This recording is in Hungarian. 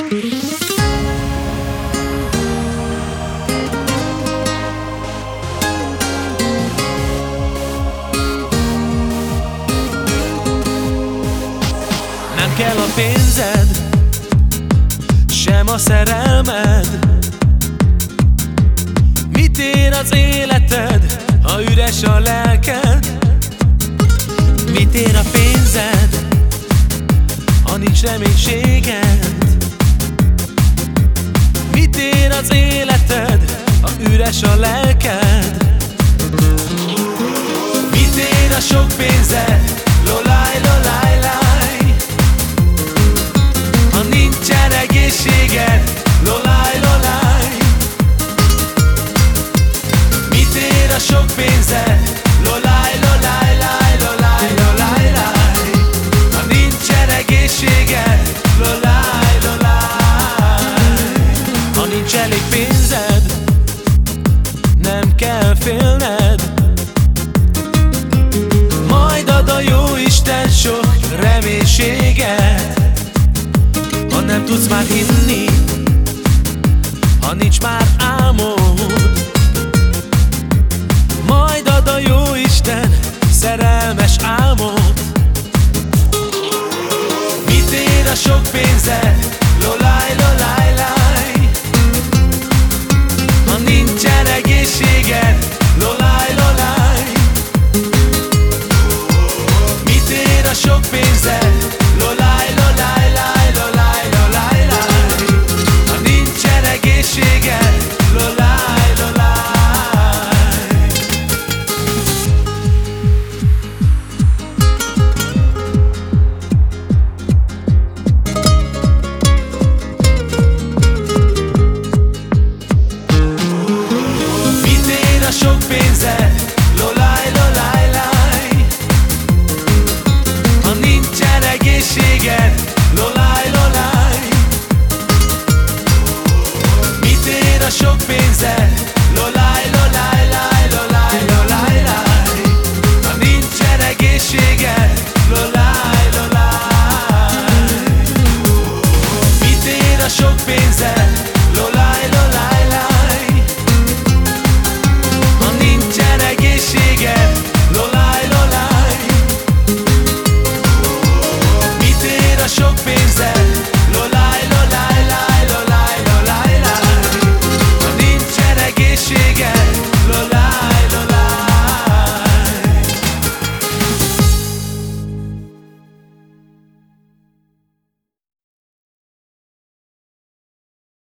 Nem kell a pénzed, sem a szerelmed Mit ér az életed, ha üres a lelked? Mit ér a pénzed, ha nincs reménységed? Mit ér az életed, ha üres a lelked? Mit ér a sok pénzed, lolaj, lolaj, laj. Ha nincsen egészséged, lolaj, lolaj. Mit ér a sok pénzed, nincs elég pénzed, nem kell félned. Majd ad a jó Isten sok reménységet. Ha nem tudsz már hinni Ha nincs már álmod. Majd ad a jó Isten szerelmes álmod. Mit ér a sok pénzed, been and